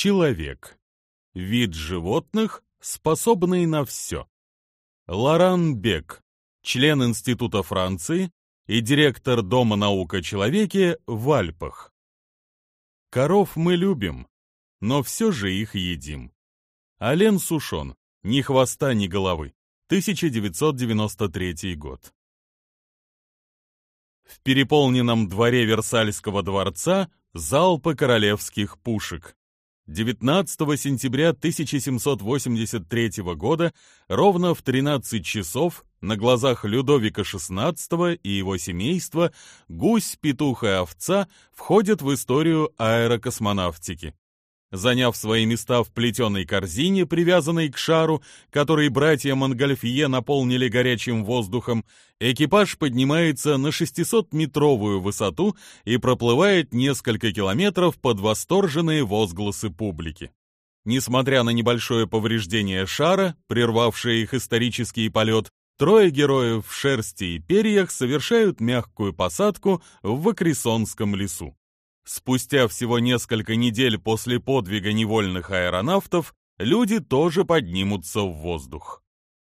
Человек. Вид животных, способный на все. Лоран Бек, член Института Франции и директор Дома наук о человеке в Альпах. Коров мы любим, но все же их едим. Ален Сушон. Ни хвоста, ни головы. 1993 год. В переполненном дворе Версальского дворца залпы королевских пушек. 19 сентября 1783 года ровно в 13 часов на глазах Людовика XVI и его семейства гусь, петух и овца входят в историю аэрокосмонавтики. Заняв свои места в плетеной корзине, привязанной к шару, который братья Монгольфье наполнили горячим воздухом, экипаж поднимается на 600-метровую высоту и проплывает несколько километров под восторженные возгласы публики. Несмотря на небольшое повреждение шара, прервавшее их исторический полет, трое героев в шерсти и перьях совершают мягкую посадку в Вакрисонском лесу. Спустя всего несколько недель после подвига невольных аэронавтов люди тоже поднимутся в воздух.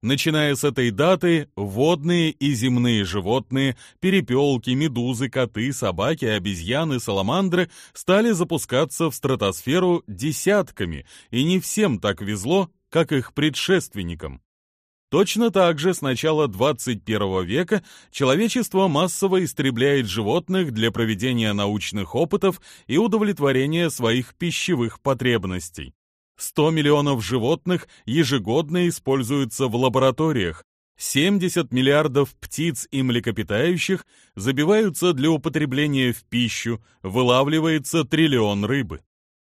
Начиная с этой даты, водные и земные животные, перепелки, медузы, коты, собаки, обезьяны, саламандры стали запускаться в стратосферу десятками, и не всем так везло, как их предшественникам. Точно так же с начала 21 века человечество массово истребляет животных для проведения научных опытов и удовлетворения своих пищевых потребностей. 100 миллионов животных ежегодно используются в лабораториях, 70 миллиардов птиц и млекопитающих забиваются для употребления в пищу, вылавливается триллион рыбы.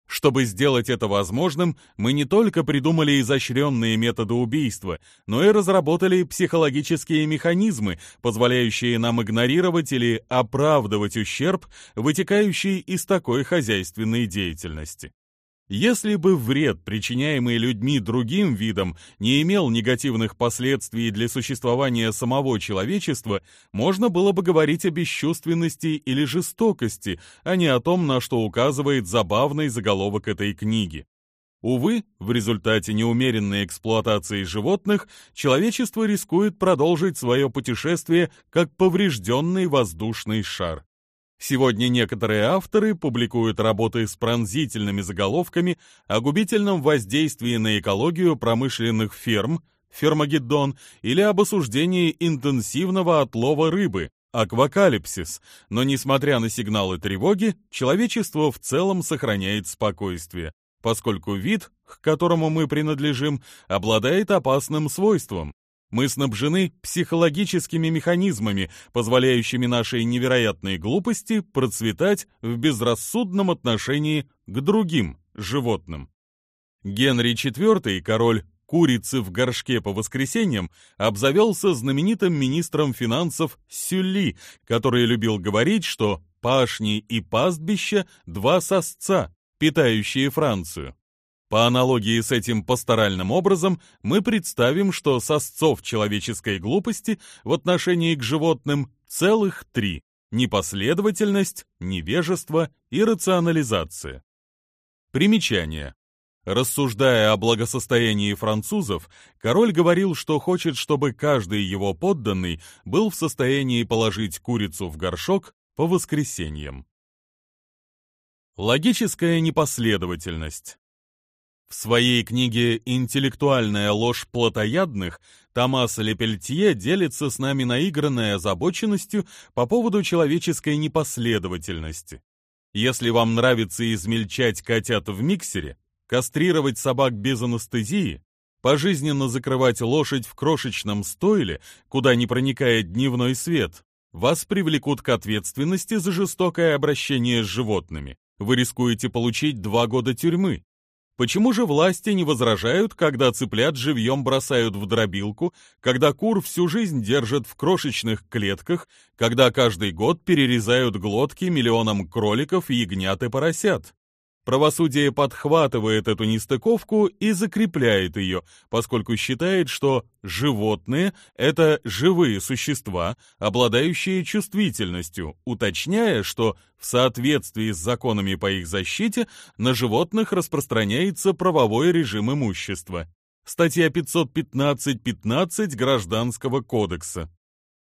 Чтобы сделать это возможным, мы не только придумали изощренные методы убийства, но и разработали психологические механизмы, позволяющие нам игнорировать или оправдывать ущерб, вытекающий из такой хозяйственной деятельности. Если бы вред, причиняемый людьми другим видам, не имел негативных последствий для существования самого человечества, можно было бы говорить о бесчувственности или жестокости, а не о том, на что указывает забавный заголовок этой книги. Увы, в результате неумеренной эксплуатации животных человечество рискует продолжить свое путешествие как поврежденный воздушный шар. Сегодня некоторые авторы публикуют работы с пронзительными заголовками о губительном воздействии на экологию промышленных ферм, фермагеддон, или об осуждении интенсивного отлова рыбы, аквакалипсис, но несмотря на сигналы тревоги, человечество в целом сохраняет спокойствие, поскольку вид, к которому мы принадлежим, обладает опасным свойством мы снабжены психологическими механизмами, позволяющими нашей невероятной глупости процветать в безрассудном отношении к другим животным. Генри IV, король курицы в горшке по воскресеньям, обзавелся знаменитым министром финансов Сюлли, который любил говорить, что пашни и пастбища – два сосца, питающие Францию. По аналогии с этим пасторальным образом мы представим, что сосцов человеческой глупости в отношении к животным целых три – непоследовательность, невежество и рационализация. Примечание. Рассуждая о благосостоянии французов, король говорил, что хочет, чтобы каждый его подданный был в состоянии положить курицу в горшок по воскресеньям. Логическая непоследовательность. В своей книге «Интеллектуальная ложь плотоядных» Томас Лепельтье делится с нами наигранной озабоченностью по поводу человеческой непоследовательности. Если вам нравится измельчать котят в миксере, кастрировать собак без анестезии, пожизненно закрывать лошадь в крошечном стойле, куда не проникает дневной свет, вас привлекут к ответственности за жестокое обращение с животными. Вы рискуете получить два года тюрьмы, Почему же власти не возражают, когда цыплят живьем бросают в дробилку, когда кур всю жизнь держат в крошечных клетках, когда каждый год перерезают глотки миллионам кроликов, ягнят и поросят? Правосудие подхватывает эту нестыковку и закрепляет ее, поскольку считает, что животные — это живые существа, обладающие чувствительностью, уточняя, что в соответствии с законами по их защите на животных распространяется правовой режим имущества. Статья 515.15 Гражданского кодекса.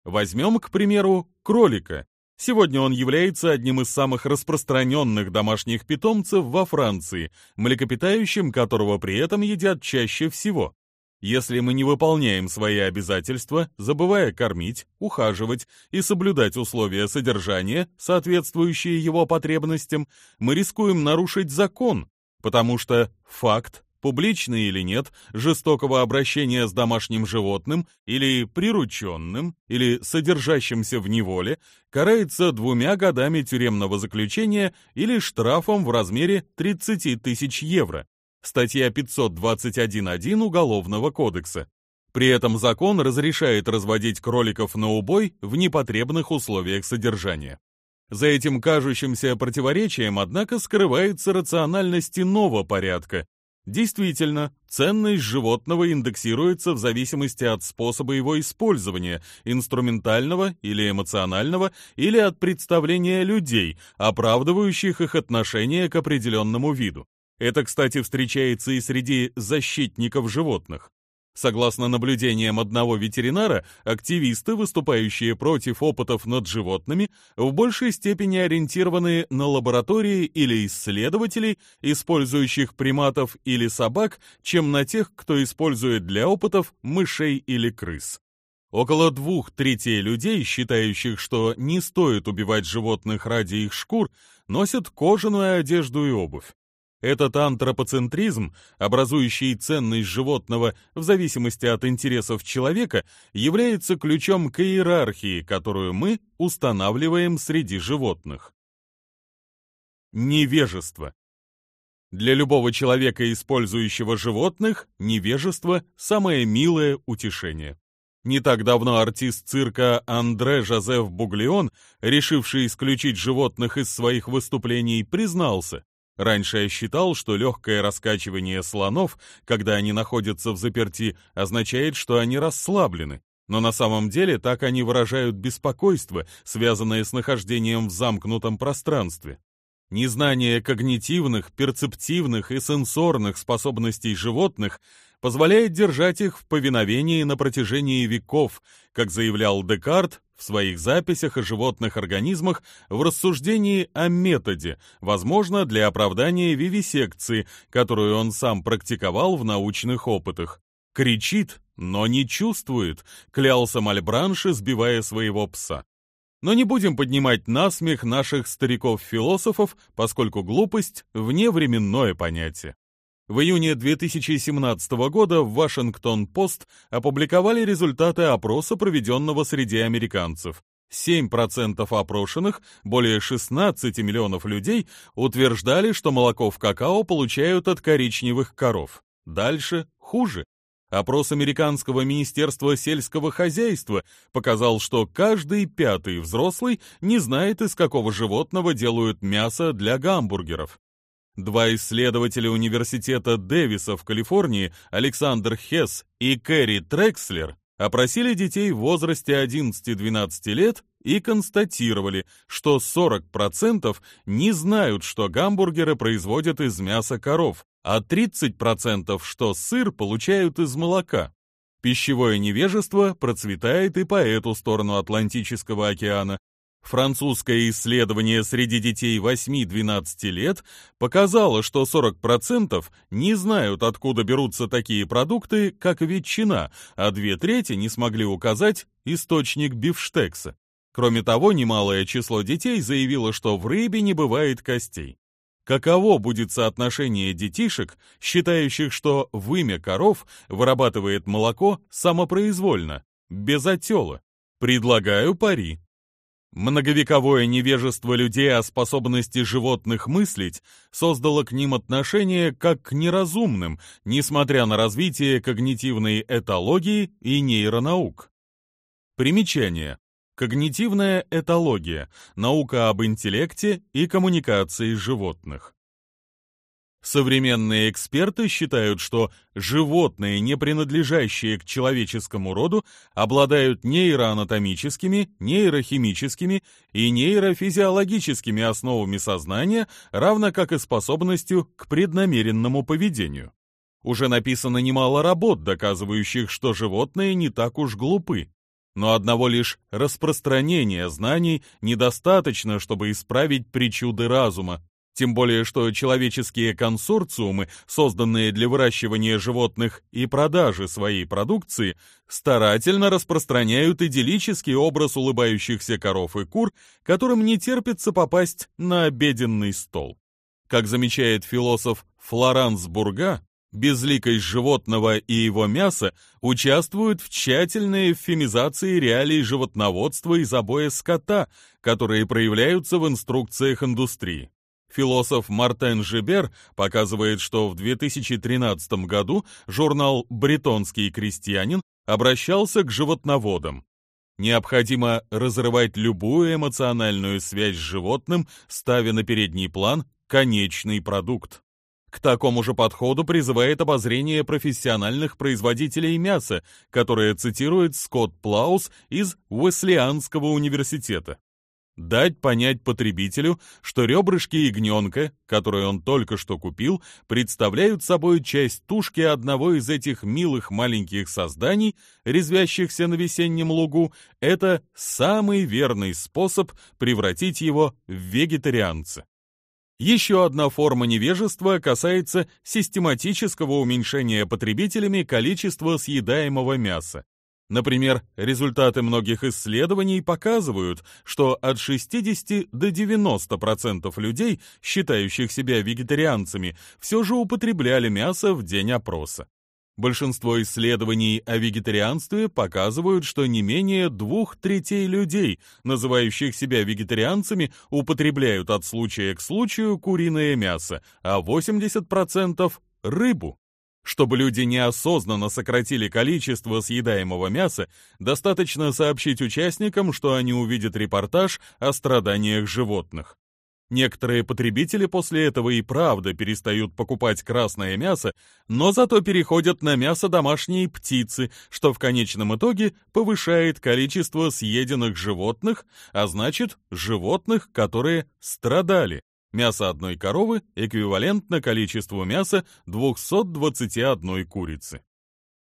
Возьмем, к примеру, кролика. Сегодня он является одним из самых распространенных домашних питомцев во Франции, млекопитающим которого при этом едят чаще всего. Если мы не выполняем свои обязательства, забывая кормить, ухаживать и соблюдать условия содержания, соответствующие его потребностям, мы рискуем нарушить закон, потому что факт публичный или нет, жестокого обращения с домашним животным или прирученным, или содержащимся в неволе, карается двумя годами тюремного заключения или штрафом в размере 30 тысяч евро. Статья 521.1 Уголовного кодекса. При этом закон разрешает разводить кроликов на убой в непотребных условиях содержания. За этим кажущимся противоречием, однако, скрывается рациональность иного порядка, Действительно, ценность животного индексируется в зависимости от способа его использования, инструментального или эмоционального, или от представления людей, оправдывающих их отношение к определенному виду. Это, кстати, встречается и среди защитников животных. Согласно наблюдениям одного ветеринара, активисты, выступающие против опытов над животными, в большей степени ориентированы на лаборатории или исследователей, использующих приматов или собак, чем на тех, кто использует для опытов мышей или крыс. Около двух третей людей, считающих, что не стоит убивать животных ради их шкур, носят кожаную одежду и обувь. Этот антропоцентризм, образующий ценность животного в зависимости от интересов человека, является ключом к иерархии, которую мы устанавливаем среди животных. Невежество. Для любого человека, использующего животных, невежество – самое милое утешение. Не так давно артист цирка Андре Жозеф Буглион, решивший исключить животных из своих выступлений, признался, Раньше я считал, что легкое раскачивание слонов, когда они находятся в заперти, означает, что они расслаблены. Но на самом деле так они выражают беспокойство, связанное с нахождением в замкнутом пространстве. Незнание когнитивных, перцептивных и сенсорных способностей животных позволяет держать их в повиновении на протяжении веков, как заявлял Декарт в своих записях о животных организмах в рассуждении о методе, возможно, для оправдания вивисекции, которую он сам практиковал в научных опытах. Кричит, но не чувствует, клялся Мальбранши, сбивая своего пса. Но не будем поднимать насмех наших стариков-философов, поскольку глупость — вневременное понятие. В июне 2017 года в Вашингтон-Пост опубликовали результаты опроса, проведенного среди американцев. 7% опрошенных, более 16 миллионов людей, утверждали, что молоко в какао получают от коричневых коров. Дальше хуже. Опрос Американского министерства сельского хозяйства показал, что каждый пятый взрослый не знает, из какого животного делают мясо для гамбургеров. Два исследователя университета Дэвиса в Калифорнии, Александр Хесс и Кэрри Трекслер, опросили детей в возрасте 11-12 лет и констатировали, что 40% не знают, что гамбургеры производят из мяса коров, а 30% что сыр получают из молока. Пищевое невежество процветает и по эту сторону Атлантического океана, Французское исследование среди детей 8-12 лет показало, что 40% не знают, откуда берутся такие продукты, как ветчина, а две трети не смогли указать источник бифштекса. Кроме того, немалое число детей заявило, что в рыбе не бывает костей. Каково будет соотношение детишек, считающих, что вымя коров вырабатывает молоко самопроизвольно, без отела? Предлагаю пари. Многовековое невежество людей о способности животных мыслить создало к ним отношение как к неразумным, несмотря на развитие когнитивной этологии и нейронаук. Примечание. Когнитивная этология – наука об интеллекте и коммуникации животных. Современные эксперты считают, что животные, не принадлежащие к человеческому роду, обладают нейроанатомическими, нейрохимическими и нейрофизиологическими основами сознания, равно как и способностью к преднамеренному поведению. Уже написано немало работ, доказывающих, что животные не так уж глупы. Но одного лишь распространения знаний недостаточно, чтобы исправить причуды разума. Тем более, что человеческие консорциумы, созданные для выращивания животных и продажи своей продукции, старательно распространяют идиллический образ улыбающихся коров и кур, которым не терпится попасть на обеденный стол. Как замечает философ Флоранс Бурга, безликость животного и его мяса участвуют в тщательной эвфемизации реалий животноводства и забоя скота, которые проявляются в инструкциях индустрии. Философ Мартен Жибер показывает, что в 2013 году журнал «Бретонский крестьянин» обращался к животноводам. Необходимо разрывать любую эмоциональную связь с животным, ставя на передний план конечный продукт. К такому же подходу призывает обозрение профессиональных производителей мяса, которое цитирует Скотт Плаус из Уэслианского университета дать понять потребителю, что ребрышки ягненка, которые он только что купил, представляют собой часть тушки одного из этих милых маленьких созданий, резвящихся на весеннем лугу, это самый верный способ превратить его в вегетарианца. Еще одна форма невежества касается систематического уменьшения потребителями количества съедаемого мяса. Например, результаты многих исследований показывают, что от 60 до 90% людей, считающих себя вегетарианцами, все же употребляли мясо в день опроса. Большинство исследований о вегетарианстве показывают, что не менее двух третей людей, называющих себя вегетарианцами, употребляют от случая к случаю куриное мясо, а 80% – рыбу. Чтобы люди неосознанно сократили количество съедаемого мяса, достаточно сообщить участникам, что они увидят репортаж о страданиях животных. Некоторые потребители после этого и правда перестают покупать красное мясо, но зато переходят на мясо домашней птицы, что в конечном итоге повышает количество съеденных животных, а значит, животных, которые страдали. Мясо одной коровы эквивалентно количеству мяса 221 курицы.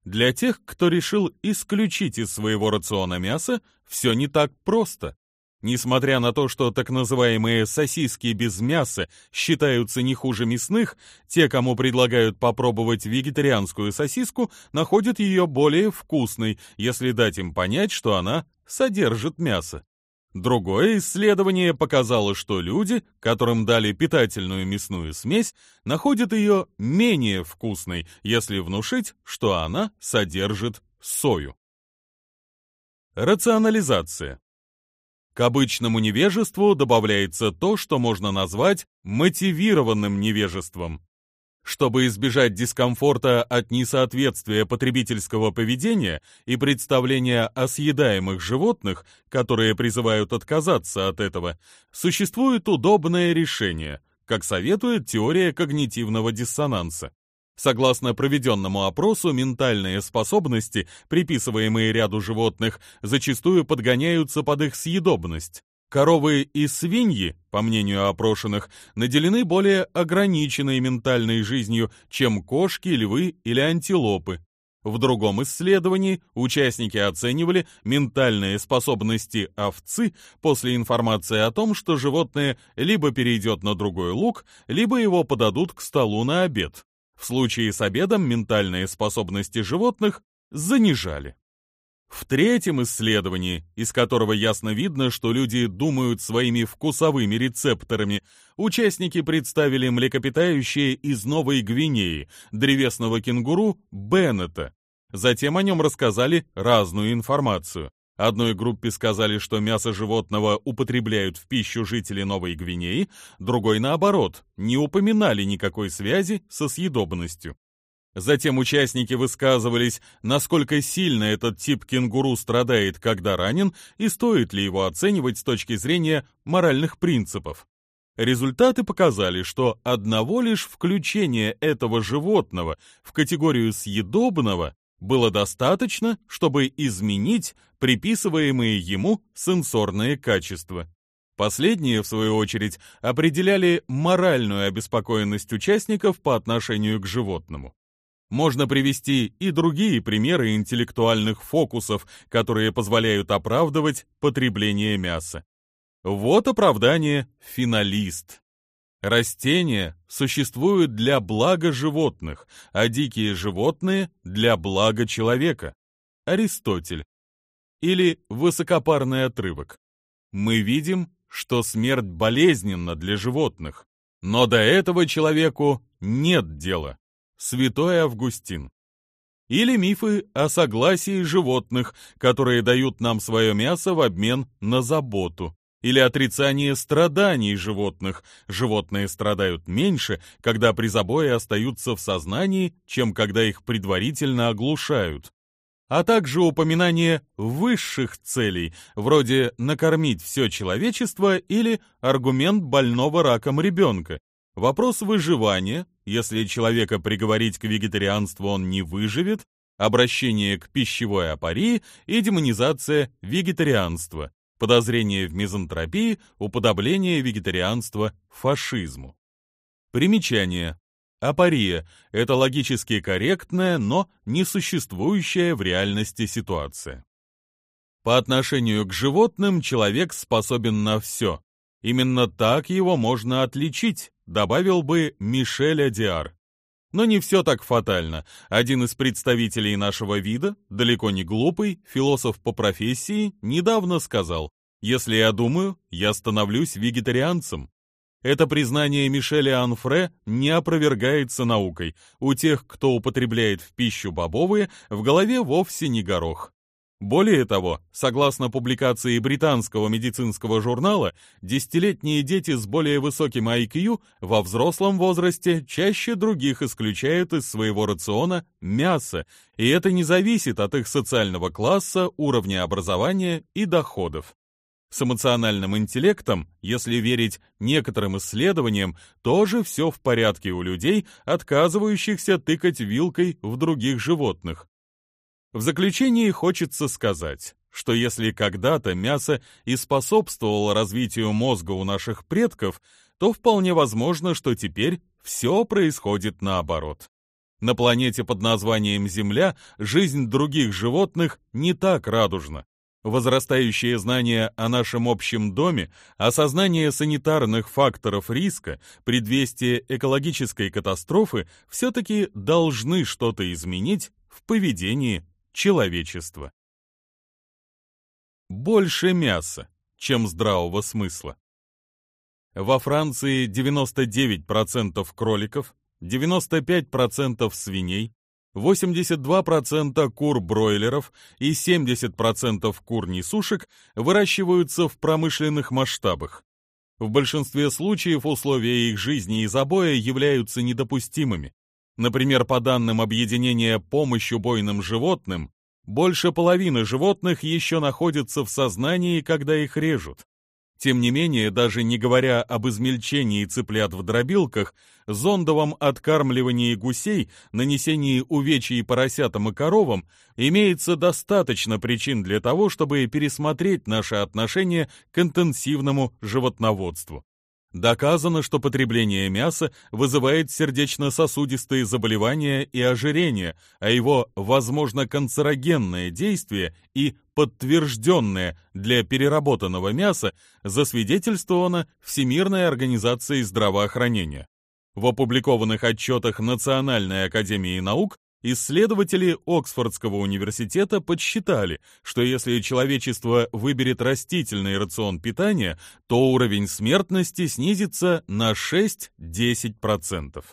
Для тех, кто решил исключить из своего рациона мясо, все не так просто. Несмотря на то, что так называемые сосиски без мяса считаются не хуже мясных, те, кому предлагают попробовать вегетарианскую сосиску, находят ее более вкусной, если дать им понять, что она содержит мясо. Другое исследование показало, что люди, которым дали питательную мясную смесь, находят ее менее вкусной, если внушить, что она содержит сою. Рационализация. К обычному невежеству добавляется то, что можно назвать мотивированным невежеством. Чтобы избежать дискомфорта от несоответствия потребительского поведения и представления о съедаемых животных, которые призывают отказаться от этого, существует удобное решение, как советует теория когнитивного диссонанса. Согласно проведенному опросу, ментальные способности, приписываемые ряду животных, зачастую подгоняются под их съедобность. Коровы и свиньи, по мнению опрошенных, наделены более ограниченной ментальной жизнью, чем кошки, львы или антилопы. В другом исследовании участники оценивали ментальные способности овцы после информации о том, что животное либо перейдет на другой луг, либо его подадут к столу на обед. В случае с обедом ментальные способности животных занижали. В третьем исследовании, из которого ясно видно, что люди думают своими вкусовыми рецепторами, участники представили млекопитающее из Новой Гвинеи, древесного кенгуру Беннета. Затем о нем рассказали разную информацию. Одной группе сказали, что мясо животного употребляют в пищу жители Новой Гвинеи, другой, наоборот, не упоминали никакой связи со съедобностью. Затем участники высказывались, насколько сильно этот тип кенгуру страдает, когда ранен, и стоит ли его оценивать с точки зрения моральных принципов. Результаты показали, что одного лишь включения этого животного в категорию съедобного было достаточно, чтобы изменить приписываемые ему сенсорные качества. Последние, в свою очередь, определяли моральную обеспокоенность участников по отношению к животному. Можно привести и другие примеры интеллектуальных фокусов, которые позволяют оправдывать потребление мяса. Вот оправдание «финалист». Растения существуют для блага животных, а дикие животные – для блага человека. Аристотель. Или высокопарный отрывок. Мы видим, что смерть болезненна для животных, но до этого человеку нет дела. Святой Августин. Или мифы о согласии животных, которые дают нам свое мясо в обмен на заботу. Или отрицание страданий животных. Животные страдают меньше, когда при забое остаются в сознании, чем когда их предварительно оглушают а также упоминание высших целей, вроде накормить все человечество или аргумент больного раком ребенка. Вопрос выживания, если человека приговорить к вегетарианству он не выживет, обращение к пищевой апории и демонизация вегетарианства, подозрение в мизантропии, уподобление вегетарианства фашизму. Примечание. Апория – это логически корректная, но несуществующая в реальности ситуация. По отношению к животным человек способен на все. Именно так его можно отличить, добавил бы Мишель Адиар. Но не все так фатально. Один из представителей нашего вида, далеко не глупый, философ по профессии, недавно сказал, «Если я думаю, я становлюсь вегетарианцем». Это признание Мишеля Анфре не опровергается наукой. У тех, кто употребляет в пищу бобовые, в голове вовсе не горох. Более того, согласно публикации британского медицинского журнала, десятилетние дети с более высоким IQ во взрослом возрасте чаще других исключают из своего рациона мясо, и это не зависит от их социального класса, уровня образования и доходов. С эмоциональным интеллектом, если верить некоторым исследованиям, тоже все в порядке у людей, отказывающихся тыкать вилкой в других животных. В заключении хочется сказать, что если когда-то мясо и способствовало развитию мозга у наших предков, то вполне возможно, что теперь все происходит наоборот. На планете под названием Земля жизнь других животных не так радужна возрастающее знание о нашем общем доме, осознание санитарных факторов риска, предвестие экологической катастрофы все-таки должны что-то изменить в поведении человечества. Больше мяса, чем здравого смысла. Во Франции 99% кроликов, 95% свиней, 82% кур-бройлеров и 70% кур-несушек выращиваются в промышленных масштабах. В большинстве случаев условия их жизни и забоя являются недопустимыми. Например, по данным объединения «Помощь убойным животным», больше половины животных еще находятся в сознании, когда их режут. Тем не менее, даже не говоря об измельчении цыплят в дробилках, зондовом откармливании гусей, нанесении увечий поросятам и коровам, имеется достаточно причин для того, чтобы пересмотреть наше отношение к интенсивному животноводству. Доказано, что потребление мяса вызывает сердечно-сосудистые заболевания и ожирение, а его, возможно, канцерогенное действие и подтвержденное для переработанного мяса засвидетельствовано Всемирной организацией здравоохранения. В опубликованных отчетах Национальной академии наук Исследователи Оксфордского университета подсчитали, что если человечество выберет растительный рацион питания, то уровень смертности снизится на 6-10%.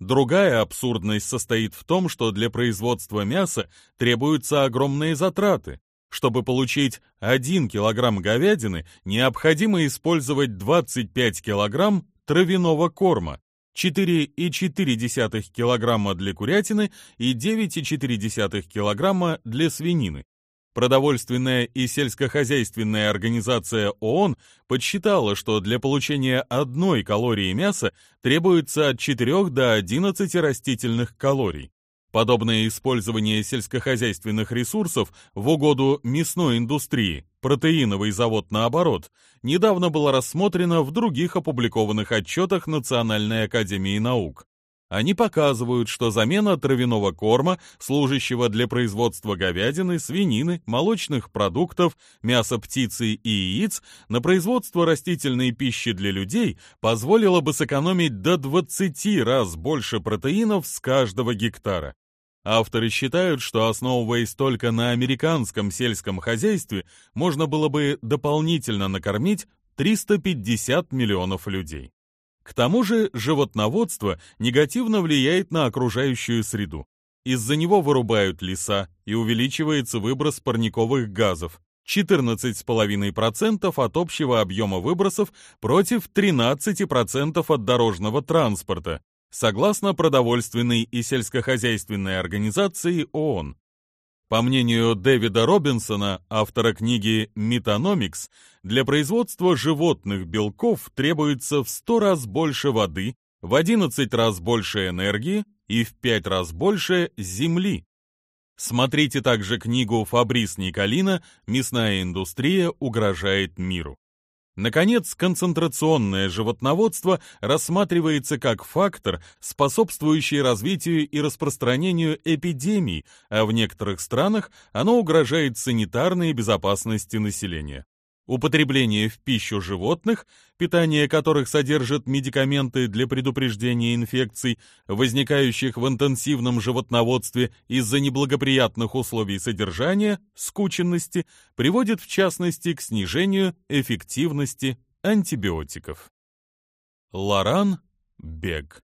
Другая абсурдность состоит в том, что для производства мяса требуются огромные затраты. Чтобы получить 1 килограмм говядины, необходимо использовать 25 килограмм травяного корма, 4,4 килограмма для курятины и 9,4 килограмма для свинины. Продовольственная и сельскохозяйственная организация ООН подсчитала, что для получения одной калории мяса требуется от 4 до 11 растительных калорий. Подобное использование сельскохозяйственных ресурсов в угоду мясной индустрии, протеиновый завод наоборот, недавно было рассмотрено в других опубликованных отчетах Национальной академии наук. Они показывают, что замена травяного корма, служащего для производства говядины, свинины, молочных продуктов, мяса птицы и яиц, на производство растительной пищи для людей позволила бы сэкономить до 20 раз больше протеинов с каждого гектара. Авторы считают, что основываясь только на американском сельском хозяйстве, можно было бы дополнительно накормить 350 миллионов людей. К тому же животноводство негативно влияет на окружающую среду. Из-за него вырубают леса и увеличивается выброс парниковых газов. 14,5% от общего объема выбросов против 13% от дорожного транспорта, согласно продовольственной и сельскохозяйственной организации ООН. По мнению Дэвида Робинсона, автора книги «Метаномикс», для производства животных белков требуется в 100 раз больше воды, в 11 раз больше энергии и в 5 раз больше земли. Смотрите также книгу Фабрис Николина «Мясная индустрия угрожает миру». Наконец, концентрационное животноводство рассматривается как фактор, способствующий развитию и распространению эпидемий, а в некоторых странах оно угрожает санитарной безопасности населения. Употребление в пищу животных, питание которых содержит медикаменты для предупреждения инфекций, возникающих в интенсивном животноводстве из-за неблагоприятных условий содержания, скученности, приводит в частности к снижению эффективности антибиотиков. Лоран Бег